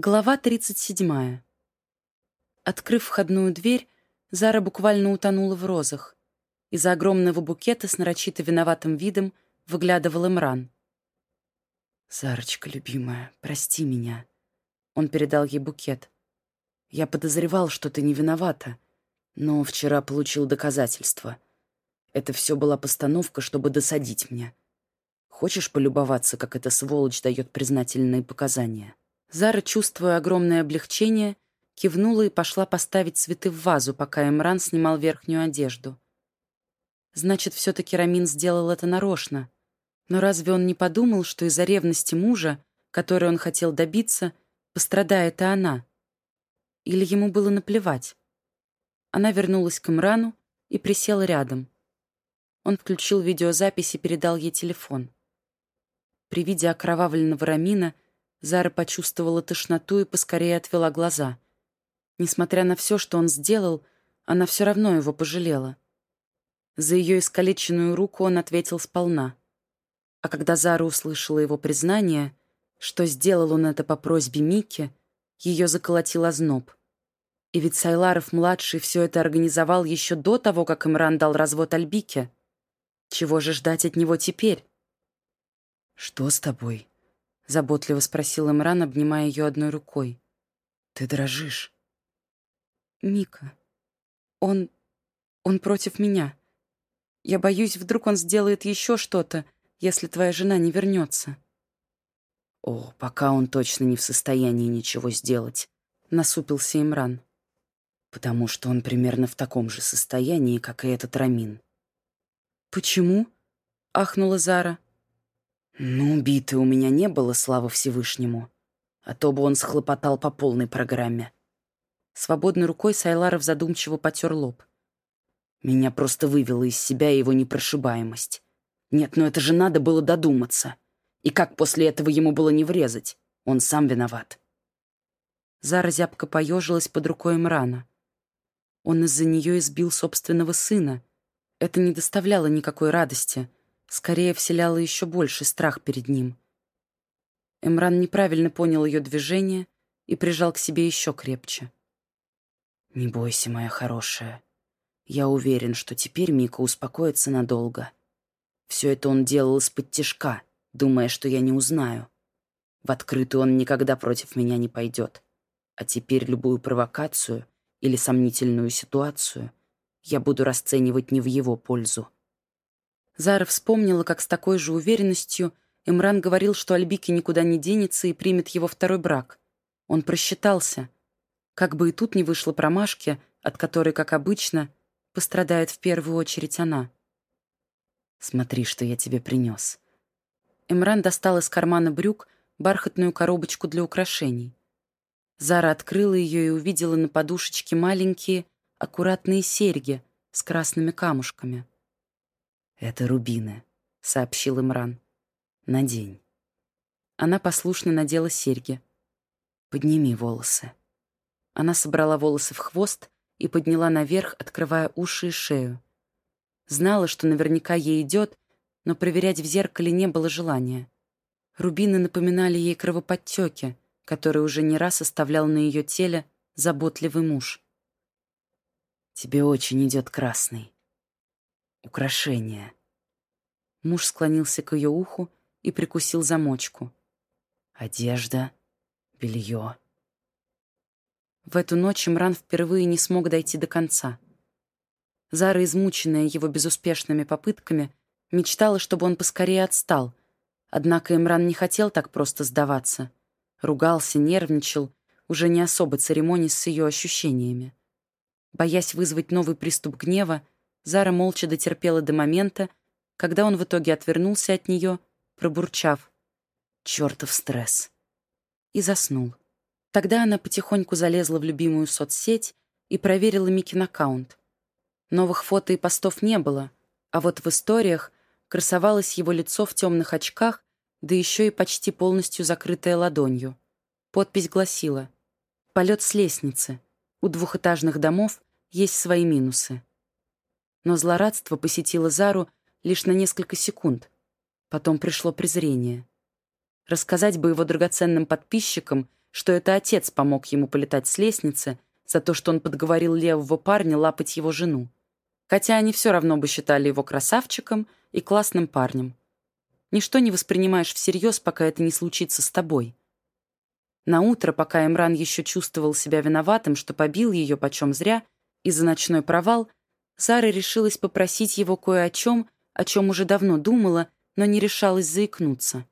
Глава 37. Открыв входную дверь, Зара буквально утонула в розах. Из-за огромного букета с нарочито виноватым видом выглядывал Имран. «Зарочка, любимая, прости меня». Он передал ей букет. «Я подозревал, что ты не виновата, но вчера получил доказательства. Это все была постановка, чтобы досадить мне. Хочешь полюбоваться, как эта сволочь дает признательные показания?» Зара, чувствуя огромное облегчение, кивнула и пошла поставить цветы в вазу, пока Эмран снимал верхнюю одежду. Значит, все-таки Рамин сделал это нарочно. Но разве он не подумал, что из-за ревности мужа, которой он хотел добиться, пострадает и она? Или ему было наплевать? Она вернулась к Имрану и присела рядом. Он включил видеозапись и передал ей телефон. При виде окровавленного Рамина — Зара почувствовала тошноту и поскорее отвела глаза. Несмотря на все, что он сделал, она все равно его пожалела. За ее искалеченную руку он ответил сполна. А когда Зара услышала его признание, что сделал он это по просьбе Мики, ее заколотил озноб. И ведь Сайларов-младший все это организовал еще до того, как Имран дал развод Альбике. Чего же ждать от него теперь? «Что с тобой?» — заботливо спросил Имран, обнимая ее одной рукой. «Ты дрожишь». «Мика, он... он против меня. Я боюсь, вдруг он сделает еще что-то, если твоя жена не вернется». «О, пока он точно не в состоянии ничего сделать», — насупился Имран. «Потому что он примерно в таком же состоянии, как и этот Рамин». «Почему?» — ахнула Зара. Ну, биты у меня не было, слава Всевышнему. А то бы он схлопотал по полной программе. Свободной рукой Сайларов задумчиво потер лоб. Меня просто вывела из себя его непрошибаемость. Нет, ну это же надо было додуматься. И как после этого ему было не врезать? Он сам виноват. Зара зябко поежилась под рукой Мрана. Он из-за нее избил собственного сына. Это не доставляло никакой радости — скорее вселяла еще больше страх перед ним. Эмран неправильно понял ее движение и прижал к себе еще крепче. «Не бойся, моя хорошая. Я уверен, что теперь Мика успокоится надолго. Все это он делал из-под тишка, думая, что я не узнаю. В открытую он никогда против меня не пойдет. А теперь любую провокацию или сомнительную ситуацию я буду расценивать не в его пользу. Зара вспомнила, как с такой же уверенностью Имран говорил, что Альбики никуда не денется и примет его второй брак. Он просчитался. Как бы и тут не вышло промашки, от которой, как обычно, пострадает в первую очередь она. «Смотри, что я тебе принес». Имран достал из кармана брюк бархатную коробочку для украшений. Зара открыла ее и увидела на подушечке маленькие, аккуратные серьги с красными камушками. «Это рубины», — сообщил Имран. «Надень». Она послушно надела серьги. «Подними волосы». Она собрала волосы в хвост и подняла наверх, открывая уши и шею. Знала, что наверняка ей идет, но проверять в зеркале не было желания. Рубины напоминали ей кровоподтеки, которые уже не раз оставлял на ее теле заботливый муж. «Тебе очень идет красный», украшение. Муж склонился к ее уху и прикусил замочку. Одежда, белье. В эту ночь Имран впервые не смог дойти до конца. Зара, измученная его безуспешными попытками, мечтала, чтобы он поскорее отстал. Однако Имран не хотел так просто сдаваться. Ругался, нервничал, уже не особо церемонясь с ее ощущениями. Боясь вызвать новый приступ гнева, Зара молча дотерпела до момента, когда он в итоге отвернулся от нее, пробурчав «Чертов стресс!» и заснул. Тогда она потихоньку залезла в любимую соцсеть и проверила Микин аккаунт. Новых фото и постов не было, а вот в историях красовалось его лицо в темных очках, да еще и почти полностью закрытое ладонью. Подпись гласила «Полет с лестницы. У двухэтажных домов есть свои минусы» но злорадство посетило Зару лишь на несколько секунд. Потом пришло презрение. Рассказать бы его драгоценным подписчикам, что это отец помог ему полетать с лестницы за то, что он подговорил левого парня лапать его жену. Хотя они все равно бы считали его красавчиком и классным парнем. Ничто не воспринимаешь всерьез, пока это не случится с тобой. На утро, пока Эмран еще чувствовал себя виноватым, что побил ее почем зря, и за ночной провал, Зара решилась попросить его кое о чем, о чем уже давно думала, но не решалась заикнуться.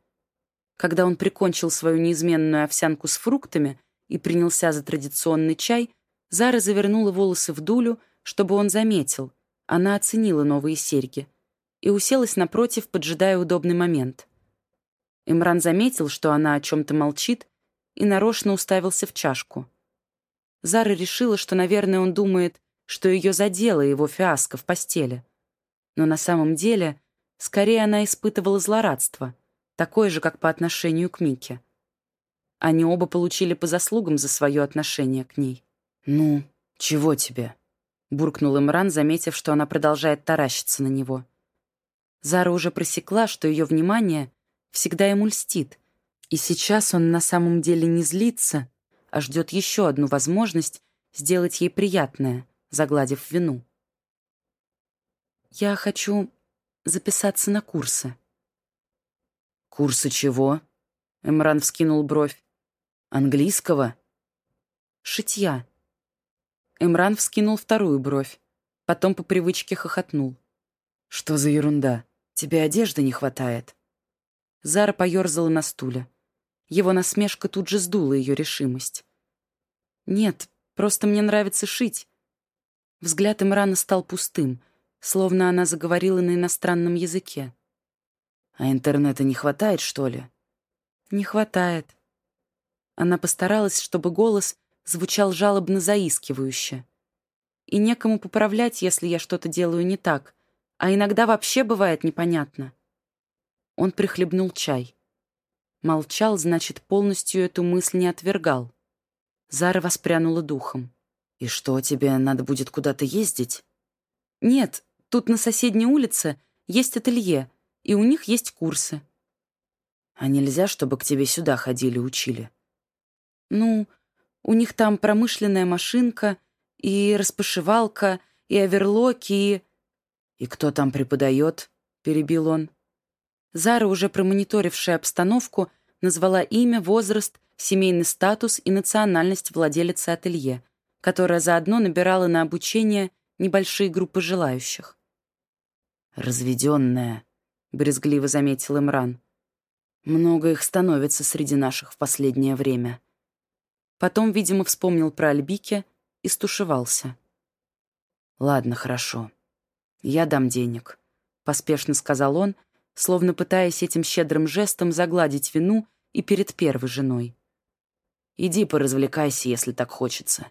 Когда он прикончил свою неизменную овсянку с фруктами и принялся за традиционный чай, Зара завернула волосы в дулю, чтобы он заметил. Она оценила новые серьги и уселась напротив, поджидая удобный момент. Имран заметил, что она о чем-то молчит, и нарочно уставился в чашку. Зара решила, что, наверное, он думает, что ее задело его фиаско в постели. Но на самом деле, скорее она испытывала злорадство — такой же, как по отношению к Мике. Они оба получили по заслугам за свое отношение к ней. «Ну, чего тебе?» — буркнул Имран, заметив, что она продолжает таращиться на него. Зара уже просекла, что ее внимание всегда ему льстит, и сейчас он на самом деле не злится, а ждет еще одну возможность сделать ей приятное, загладив вину. «Я хочу записаться на курсы», «Курсы чего?» Эмран вскинул бровь. «Английского?» «Шитья». Эмран вскинул вторую бровь. Потом по привычке хохотнул. «Что за ерунда? Тебе одежды не хватает?» Зара поерзала на стуле. Его насмешка тут же сдула ее решимость. «Нет, просто мне нравится шить». Взгляд Имрана стал пустым, словно она заговорила на иностранном языке. А интернета не хватает, что ли? Не хватает. Она постаралась, чтобы голос звучал жалобно заискивающе. И некому поправлять, если я что-то делаю не так. А иногда вообще бывает непонятно. Он прихлебнул чай. Молчал, значит, полностью эту мысль не отвергал. Зара воспрянула духом. «И что, тебе надо будет куда-то ездить?» «Нет, тут на соседней улице есть ателье, и у них есть курсы. А нельзя, чтобы к тебе сюда ходили, учили? Ну, у них там промышленная машинка и распашивалка, и оверлоки, и... «И кто там преподает?» — перебил он. Зара, уже промониторившая обстановку, назвала имя, возраст, семейный статус и национальность владелицы ателье, которая заодно набирала на обучение небольшие группы желающих. «Разведенная», брезгливо заметил Имран. «Много их становится среди наших в последнее время». Потом, видимо, вспомнил про Альбике и стушевался. «Ладно, хорошо. Я дам денег», — поспешно сказал он, словно пытаясь этим щедрым жестом загладить вину и перед первой женой. «Иди поразвлекайся, если так хочется.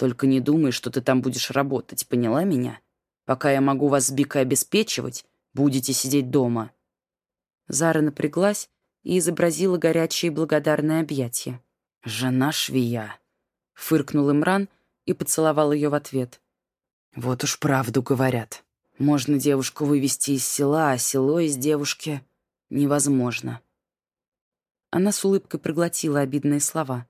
Только не думай, что ты там будешь работать, поняла меня? Пока я могу вас с Бикой обеспечивать, Будете сидеть дома». Зара напряглась и изобразила горячие благодарные объятия. «Жена швея», — фыркнул Имран и поцеловал ее в ответ. «Вот уж правду говорят. Можно девушку вывести из села, а село из девушки невозможно». Она с улыбкой проглотила обидные слова.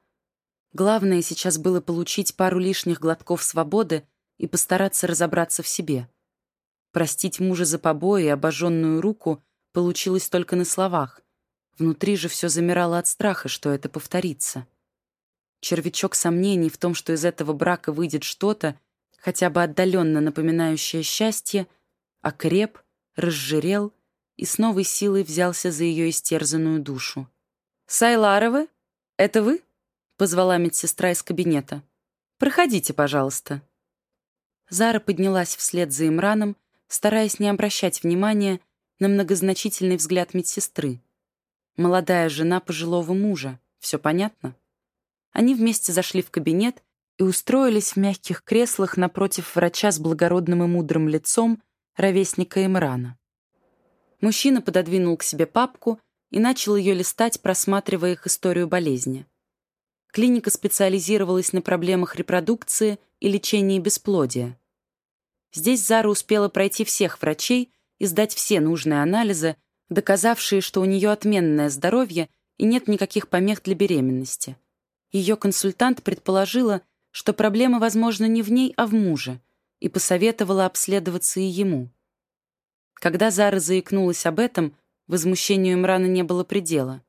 Главное сейчас было получить пару лишних глотков свободы и постараться разобраться в себе — Простить мужа за побои и обожженную руку получилось только на словах. Внутри же все замирало от страха, что это повторится. Червячок сомнений в том, что из этого брака выйдет что-то, хотя бы отдаленно напоминающее счастье, окреп, разжирел и с новой силой взялся за ее истерзанную душу. «Сайларовы? Это вы?» — позвала медсестра из кабинета. «Проходите, пожалуйста». Зара поднялась вслед за Имраном, стараясь не обращать внимания на многозначительный взгляд медсестры. Молодая жена пожилого мужа. Все понятно? Они вместе зашли в кабинет и устроились в мягких креслах напротив врача с благородным и мудрым лицом, ровесника Имрана. Мужчина пододвинул к себе папку и начал ее листать, просматривая их историю болезни. Клиника специализировалась на проблемах репродукции и лечении бесплодия. Здесь Зара успела пройти всех врачей и сдать все нужные анализы, доказавшие, что у нее отменное здоровье и нет никаких помех для беременности. Ее консультант предположила, что проблема, возможно, не в ней, а в муже, и посоветовала обследоваться и ему. Когда Зара заикнулась об этом, возмущению Имрана не было предела.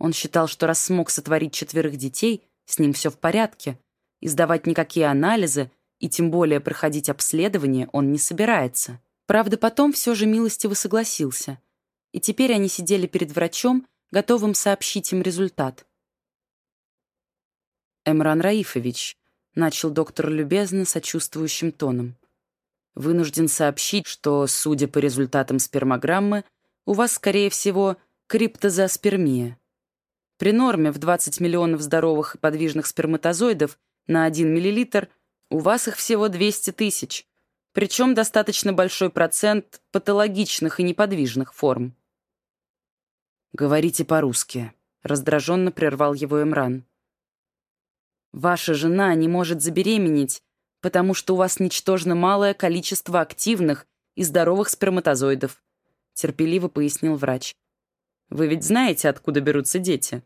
Он считал, что раз смог сотворить четверых детей, с ним все в порядке, и сдавать никакие анализы, и тем более проходить обследование он не собирается. Правда, потом все же милостиво согласился. И теперь они сидели перед врачом, готовым сообщить им результат. «Эмран Раифович», — начал доктор любезно, сочувствующим тоном, «вынужден сообщить, что, судя по результатам спермограммы, у вас, скорее всего, криптозооспермия. При норме в 20 миллионов здоровых и подвижных сперматозоидов на 1 миллилитр у вас их всего 200 тысяч, причем достаточно большой процент патологичных и неподвижных форм. «Говорите по-русски», — раздраженно прервал его Эмран. Ваша жена не может забеременеть, потому что у вас ничтожно малое количество активных и здоровых сперматозоидов», — терпеливо пояснил врач. «Вы ведь знаете, откуда берутся дети?»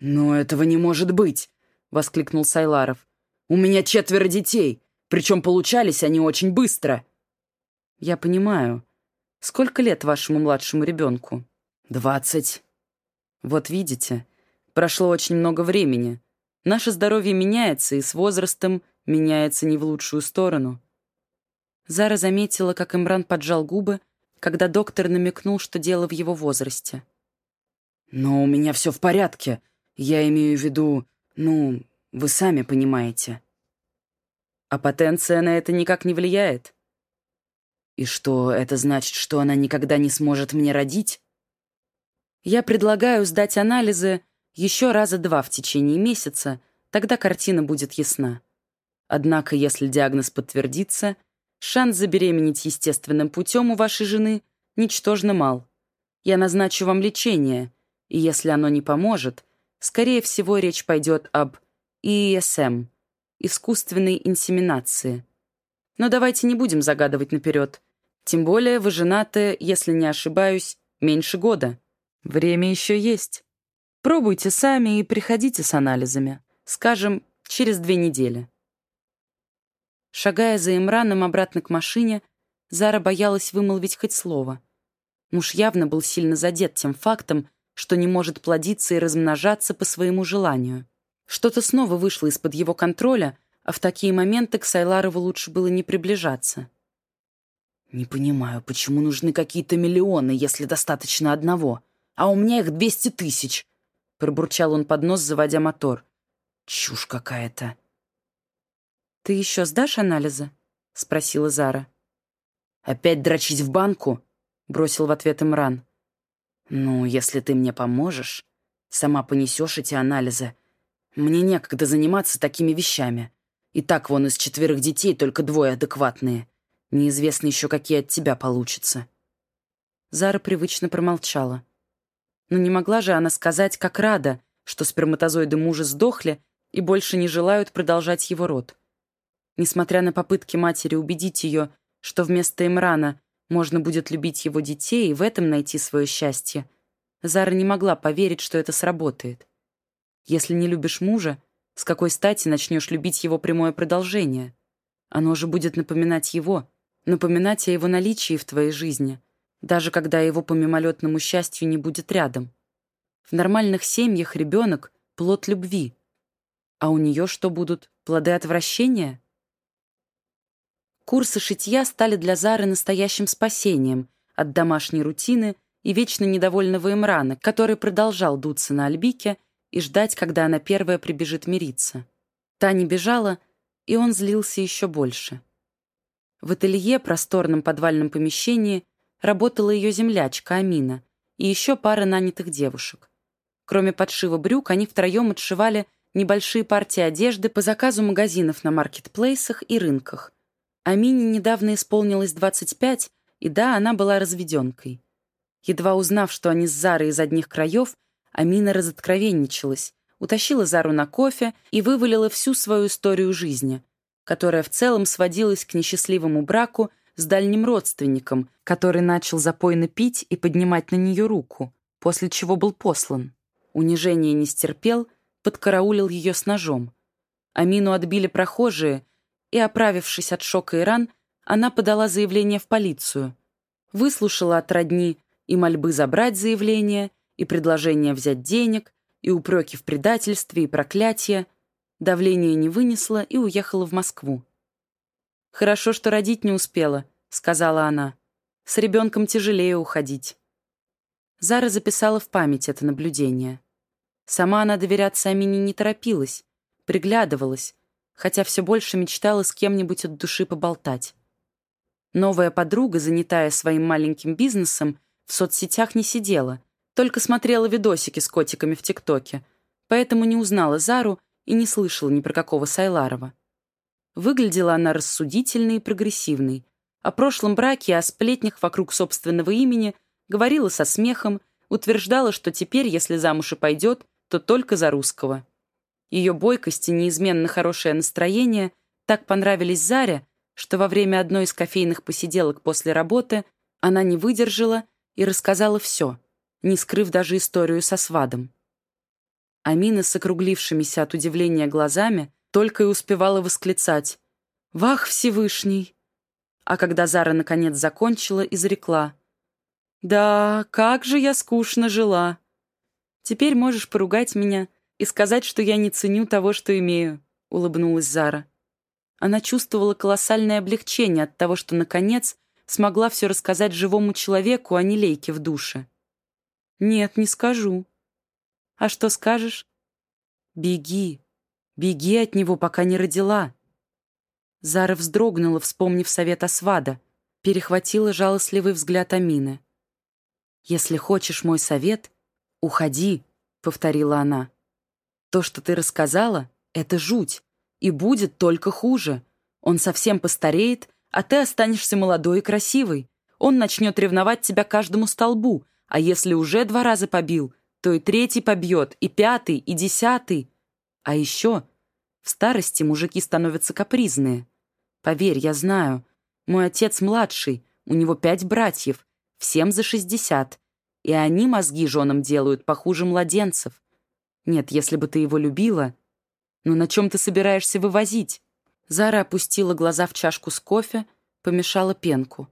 «Но этого не может быть!» — воскликнул Сайларов. «У меня четверо детей, причем получались они очень быстро». «Я понимаю. Сколько лет вашему младшему ребенку?» «Двадцать». «Вот видите, прошло очень много времени. Наше здоровье меняется, и с возрастом меняется не в лучшую сторону. Зара заметила, как Имран поджал губы, когда доктор намекнул, что дело в его возрасте. «Но у меня все в порядке. Я имею в виду, ну, вы сами понимаете». «А потенция на это никак не влияет?» «И что, это значит, что она никогда не сможет мне родить?» «Я предлагаю сдать анализы еще раза два в течение месяца, тогда картина будет ясна. Однако, если диагноз подтвердится, шанс забеременеть естественным путем у вашей жены ничтожно мал. Я назначу вам лечение, и если оно не поможет, скорее всего, речь пойдет об ИСМ – искусственной инсеминации. Но давайте не будем загадывать наперед. Тем более вы женаты, если не ошибаюсь, меньше года. Время еще есть. Пробуйте сами и приходите с анализами. Скажем, через две недели. Шагая за Имраном обратно к машине, Зара боялась вымолвить хоть слово. Муж явно был сильно задет тем фактом, что не может плодиться и размножаться по своему желанию. Что-то снова вышло из-под его контроля, а в такие моменты к Сайларову лучше было не приближаться. «Не понимаю, почему нужны какие-то миллионы, если достаточно одного, а у меня их двести тысяч?» Пробурчал он под нос, заводя мотор. «Чушь какая-то». «Ты еще сдашь анализы?» — спросила Зара. «Опять дрочить в банку?» — бросил в ответ Имран. «Ну, если ты мне поможешь, сама понесешь эти анализы. Мне некогда заниматься такими вещами. И так вон из четверых детей только двое адекватные. Неизвестно еще, какие от тебя получатся». Зара привычно промолчала. Но не могла же она сказать, как рада, что сперматозоиды мужа сдохли и больше не желают продолжать его род. Несмотря на попытки матери убедить ее, что вместо Имрана можно будет любить его детей и в этом найти свое счастье, Зара не могла поверить, что это сработает. Если не любишь мужа, с какой стати начнешь любить его прямое продолжение? Оно же будет напоминать его, напоминать о его наличии в твоей жизни, даже когда его по мимолетному счастью не будет рядом. В нормальных семьях ребенок — плод любви. А у нее что будут? Плоды отвращения? Курсы шитья стали для Зары настоящим спасением от домашней рутины и вечно недовольного Имрана, который продолжал дуться на Альбике и ждать, когда она первая прибежит мириться. Та не бежала, и он злился еще больше. В ателье, просторном подвальном помещении, работала ее землячка Амина и еще пара нанятых девушек. Кроме подшива брюк, они втроем отшивали небольшие партии одежды по заказу магазинов на маркетплейсах и рынках. Амине недавно исполнилось 25, и да, она была разведенкой. Едва узнав, что они с Зарой из одних краев, Амина разоткровенничалась, утащила Зару на кофе и вывалила всю свою историю жизни, которая в целом сводилась к несчастливому браку с дальним родственником, который начал запойно пить и поднимать на нее руку, после чего был послан. Унижение не стерпел, подкараулил ее с ножом. Амину отбили прохожие, и, оправившись от шока и ран, она подала заявление в полицию. Выслушала от родни и мольбы забрать заявление, и предложение взять денег, и упреки в предательстве, и проклятия. Давление не вынесла и уехала в Москву. «Хорошо, что родить не успела», — сказала она. «С ребенком тяжелее уходить». Зара записала в память это наблюдение. Сама она доверяться Амине не торопилась, приглядывалась, хотя все больше мечтала с кем-нибудь от души поболтать. Новая подруга, занятая своим маленьким бизнесом, в соцсетях не сидела, только смотрела видосики с котиками в ТикТоке, поэтому не узнала Зару и не слышала ни про какого Сайларова. Выглядела она рассудительной и прогрессивной. О прошлом браке и о сплетнях вокруг собственного имени говорила со смехом, утверждала, что теперь, если замуж и пойдет, то только за русского. Ее бойкость и неизменно хорошее настроение так понравились Заре, что во время одной из кофейных посиделок после работы она не выдержала и рассказала все, не скрыв даже историю со свадом. Амина с округлившимися от удивления глазами только и успевала восклицать «Вах, Всевышний!» А когда Зара наконец закончила, изрекла «Да, как же я скучно жила!» «Теперь можешь поругать меня и сказать, что я не ценю того, что имею», — улыбнулась Зара. Она чувствовала колоссальное облегчение от того, что, наконец, смогла все рассказать живому человеку, а не лейке в душе. «Нет, не скажу». «А что скажешь?» «Беги. Беги от него, пока не родила». Зара вздрогнула, вспомнив совет Асвада, перехватила жалостливый взгляд Амины. «Если хочешь мой совет, уходи», — повторила она. «То, что ты рассказала, — это жуть, и будет только хуже. Он совсем постареет, а ты останешься молодой и красивой. Он начнет ревновать тебя каждому столбу, а если уже два раза побил, то и третий побьет, и пятый, и десятый. А еще в старости мужики становятся капризные. Поверь, я знаю. Мой отец младший, у него пять братьев, всем за шестьдесят. И они мозги женам делают похуже младенцев. Нет, если бы ты его любила... Но на чем ты собираешься вывозить? Зара опустила глаза в чашку с кофе, помешала пенку.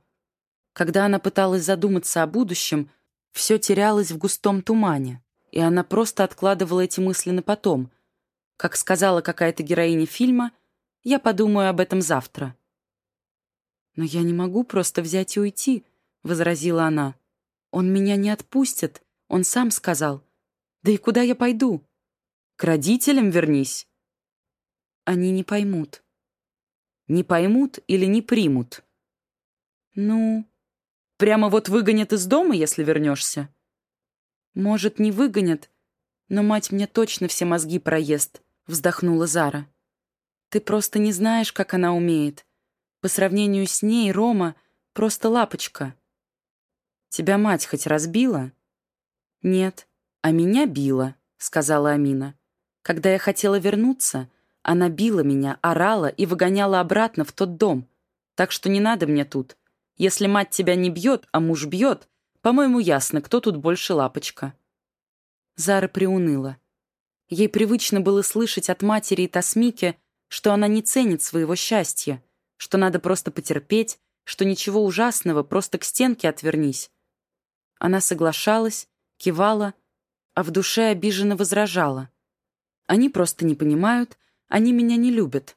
Когда она пыталась задуматься о будущем, все терялось в густом тумане, и она просто откладывала эти мысли на потом. Как сказала какая-то героиня фильма, «Я подумаю об этом завтра». «Но я не могу просто взять и уйти», — возразила она. «Он меня не отпустит, он сам сказал. Да и куда я пойду?» «К родителям вернись». «Они не поймут». «Не поймут или не примут?» «Ну...» Прямо вот выгонят из дома, если вернешься?» «Может, не выгонят, но мать мне точно все мозги проест», — вздохнула Зара. «Ты просто не знаешь, как она умеет. По сравнению с ней Рома просто лапочка». «Тебя мать хоть разбила?» «Нет, а меня била», — сказала Амина. «Когда я хотела вернуться, она била меня, орала и выгоняла обратно в тот дом. Так что не надо мне тут. Если мать тебя не бьет, а муж бьет, по-моему, ясно, кто тут больше лапочка». Зара приуныла. Ей привычно было слышать от матери и Тасмики, что она не ценит своего счастья, что надо просто потерпеть, что ничего ужасного, просто к стенке отвернись. Она соглашалась, кивала, а в душе обиженно возражала. Они просто не понимают, они меня не любят.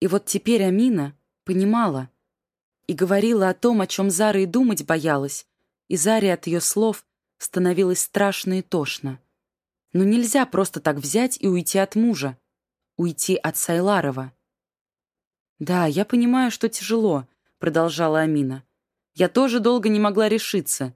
И вот теперь Амина понимала и говорила о том, о чем Зара и думать боялась, и Заре от ее слов становилось страшно и тошно. Но нельзя просто так взять и уйти от мужа, уйти от Сайларова. «Да, я понимаю, что тяжело», — продолжала Амина. «Я тоже долго не могла решиться.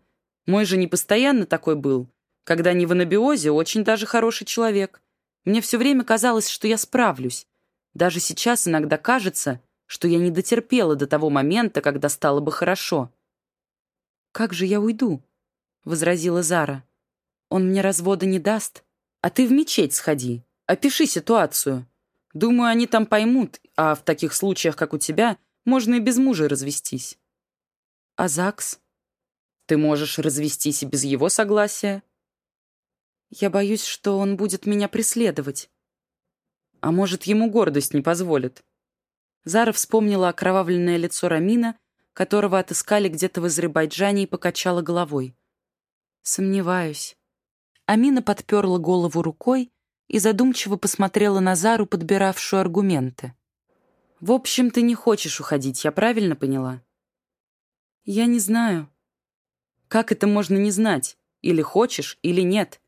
Мой же не постоянно такой был. Когда не в анабиозе, очень даже хороший человек. Мне все время казалось, что я справлюсь. Даже сейчас иногда кажется, что я не дотерпела до того момента, когда стало бы хорошо. «Как же я уйду?» — возразила Зара. «Он мне развода не даст. А ты в мечеть сходи, опиши ситуацию. Думаю, они там поймут, а в таких случаях, как у тебя, можно и без мужа развестись». «А ЗАГС?» «Ты можешь развестись и без его согласия». Я боюсь, что он будет меня преследовать. А может, ему гордость не позволит? Зара вспомнила окровавленное лицо Рамина, которого отыскали где-то в Азербайджане, и покачала головой. Сомневаюсь. Амина подперла голову рукой и задумчиво посмотрела на Зару, подбиравшую аргументы. «В общем, ты не хочешь уходить, я правильно поняла?» «Я не знаю». «Как это можно не знать? Или хочешь, или нет?»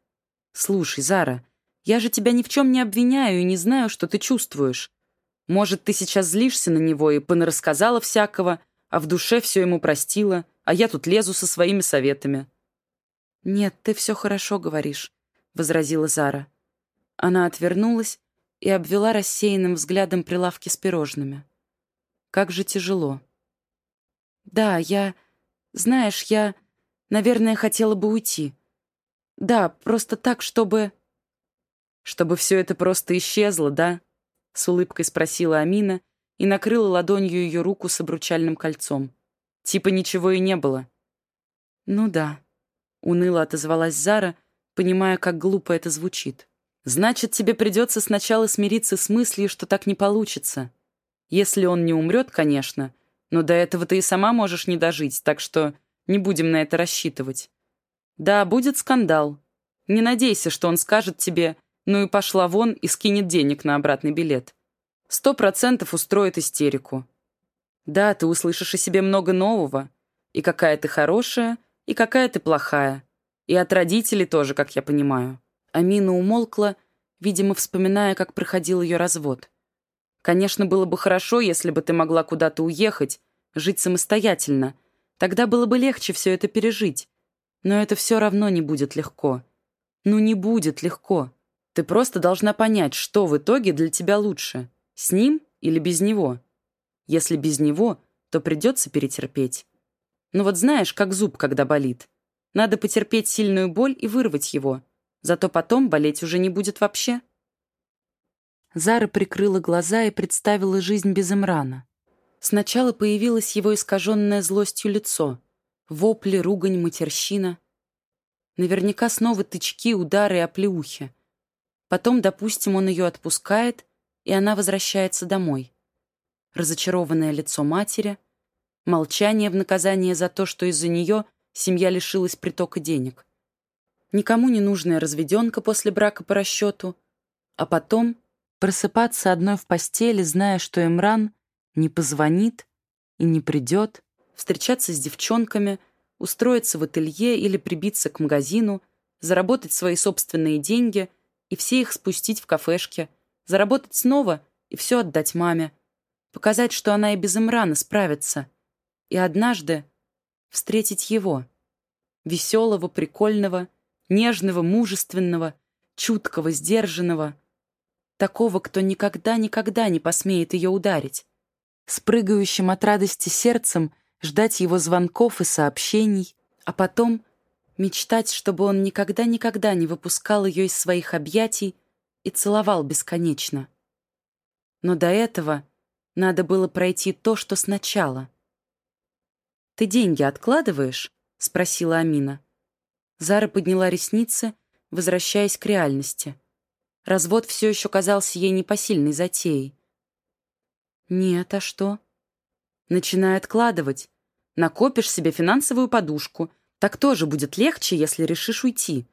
«Слушай, Зара, я же тебя ни в чем не обвиняю и не знаю, что ты чувствуешь. Может, ты сейчас злишься на него и понарассказала всякого, а в душе все ему простила, а я тут лезу со своими советами». «Нет, ты все хорошо говоришь», — возразила Зара. Она отвернулась и обвела рассеянным взглядом прилавки с пирожными. Как же тяжело. «Да, я... Знаешь, я, наверное, хотела бы уйти. Да, просто так, чтобы...» «Чтобы все это просто исчезло, да?» — с улыбкой спросила Амина и накрыла ладонью ее руку с обручальным кольцом. «Типа ничего и не было». «Ну да», — уныло отозвалась Зара, понимая, как глупо это звучит. «Значит, тебе придется сначала смириться с мыслью, что так не получится. Если он не умрет, конечно, но до этого ты и сама можешь не дожить, так что не будем на это рассчитывать. Да, будет скандал. Не надейся, что он скажет тебе «ну и пошла вон» и скинет денег на обратный билет. Сто процентов устроит истерику. Да, ты услышишь о себе много нового. И какая ты хорошая, и какая ты плохая. И от родителей тоже, как я понимаю. Амина умолкла, видимо, вспоминая, как проходил ее развод. Конечно, было бы хорошо, если бы ты могла куда-то уехать, жить самостоятельно. Тогда было бы легче все это пережить. Но это все равно не будет легко. Ну, не будет легко. Ты просто должна понять, что в итоге для тебя лучше. С ним или без него. Если без него, то придется перетерпеть. Ну вот знаешь, как зуб, когда болит. Надо потерпеть сильную боль и вырвать его. Зато потом болеть уже не будет вообще. Зара прикрыла глаза и представила жизнь без Имрана. Сначала появилось его искаженное злостью лицо. Вопли, ругань, матерщина. Наверняка снова тычки, удары и оплеухи. Потом, допустим, он ее отпускает, и она возвращается домой. Разочарованное лицо матери, молчание в наказание за то, что из-за нее семья лишилась притока денег. Никому не нужная разведенка после брака по расчету, а потом Просыпаться одной в постели, зная, что Эмран не позвонит и не придет. Встречаться с девчонками, устроиться в ателье или прибиться к магазину, заработать свои собственные деньги и все их спустить в кафешке, заработать снова и все отдать маме. Показать, что она и без Имрана справится. И однажды встретить его. Веселого, прикольного, нежного, мужественного, чуткого, сдержанного — Такого, кто никогда-никогда не посмеет ее ударить. С прыгающим от радости сердцем ждать его звонков и сообщений, а потом мечтать, чтобы он никогда-никогда не выпускал ее из своих объятий и целовал бесконечно. Но до этого надо было пройти то, что сначала. «Ты деньги откладываешь?» — спросила Амина. Зара подняла ресницы, возвращаясь к реальности. Развод все еще казался ей непосильной затеей. «Нет, а что?» «Начинай откладывать. Накопишь себе финансовую подушку. Так тоже будет легче, если решишь уйти.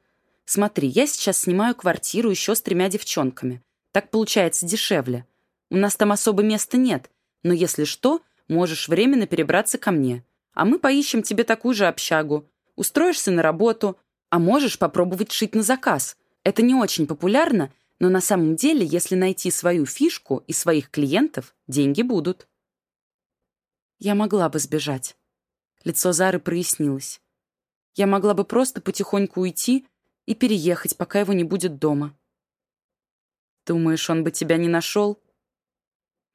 Смотри, я сейчас снимаю квартиру еще с тремя девчонками. Так получается дешевле. У нас там особо места нет, но если что, можешь временно перебраться ко мне. А мы поищем тебе такую же общагу. Устроишься на работу, а можешь попробовать шить на заказ. Это не очень популярно, но на самом деле, если найти свою фишку и своих клиентов, деньги будут. Я могла бы сбежать. Лицо Зары прояснилось. Я могла бы просто потихоньку уйти и переехать, пока его не будет дома. Думаешь, он бы тебя не нашел?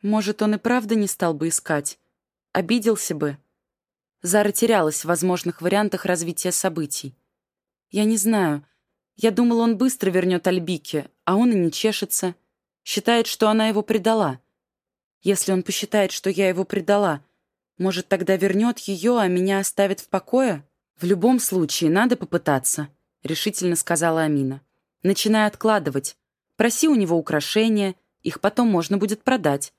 Может, он и правда не стал бы искать. Обиделся бы. Зара терялась в возможных вариантах развития событий. Я не знаю, я думал, он быстро вернет Альбике, а он и не чешется. Считает, что она его предала. Если он посчитает, что я его предала, может, тогда вернет ее, а меня оставит в покое? В любом случае, надо попытаться, — решительно сказала Амина. Начинай откладывать. Проси у него украшения, их потом можно будет продать.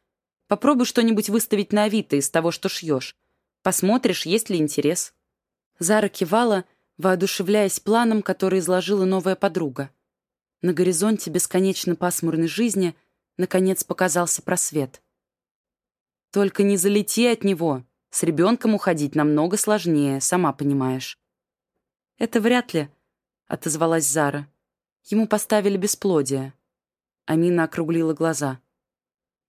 Попробуй что-нибудь выставить на Авито из того, что шьешь. Посмотришь, есть ли интерес». Зара кивала, воодушевляясь планом, который изложила новая подруга. На горизонте бесконечно пасмурной жизни наконец показался просвет. «Только не залети от него. С ребенком уходить намного сложнее, сама понимаешь». «Это вряд ли», — отозвалась Зара. «Ему поставили бесплодие». Амина округлила глаза.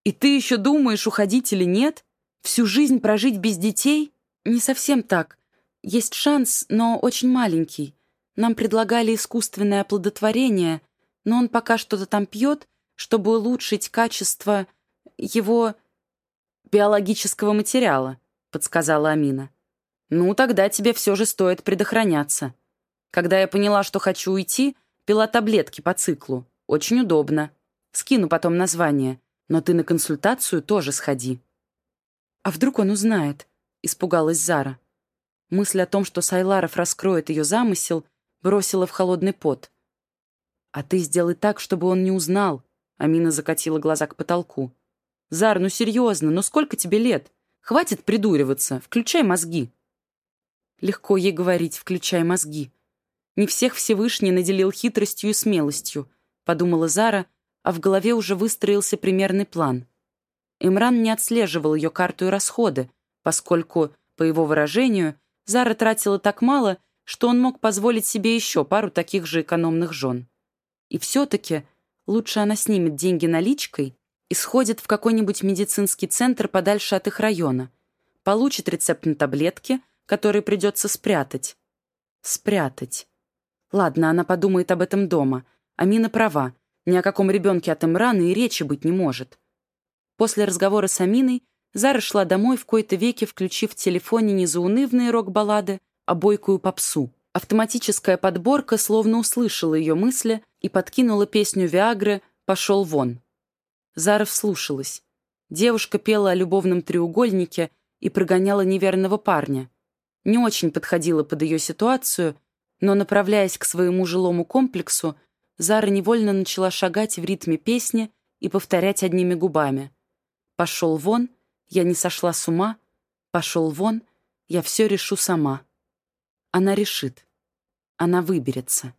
«И ты еще думаешь, уходить или нет? Всю жизнь прожить без детей? Не совсем так. Есть шанс, но очень маленький. Нам предлагали искусственное оплодотворение, но он пока что-то там пьет, чтобы улучшить качество его биологического материала», — подсказала Амина. «Ну, тогда тебе все же стоит предохраняться. Когда я поняла, что хочу уйти, пила таблетки по циклу. Очень удобно. Скину потом название. Но ты на консультацию тоже сходи». «А вдруг он узнает?» — испугалась Зара. Мысль о том, что Сайларов раскроет ее замысел, бросила в холодный пот. «А ты сделай так, чтобы он не узнал», — Амина закатила глаза к потолку. «Зар, ну серьезно, ну сколько тебе лет? Хватит придуриваться, включай мозги». Легко ей говорить «включай мозги». Не всех Всевышний наделил хитростью и смелостью, подумала Зара, а в голове уже выстроился примерный план. Имран не отслеживал ее карту и расходы, поскольку, по его выражению, Зара тратила так мало, что он мог позволить себе еще пару таких же экономных жен. И все-таки лучше она снимет деньги наличкой и сходит в какой-нибудь медицинский центр подальше от их района, получит рецепт на таблетки, которые придется спрятать. Спрятать. Ладно, она подумает об этом дома. Амина права. Ни о каком ребенке от Имрана и речи быть не может. После разговора с Аминой Зара шла домой в кои-то веки, включив в телефоне не заунывные рок-баллады, а бойкую попсу. Автоматическая подборка словно услышала ее мысли и подкинула песню Виагры «Пошел вон». Зара вслушалась. Девушка пела о любовном треугольнике и прогоняла неверного парня. Не очень подходила под ее ситуацию, но, направляясь к своему жилому комплексу, Зара невольно начала шагать в ритме песни и повторять одними губами. «Пошел вон, я не сошла с ума, пошел вон, я все решу сама». Она решит. Она выберется.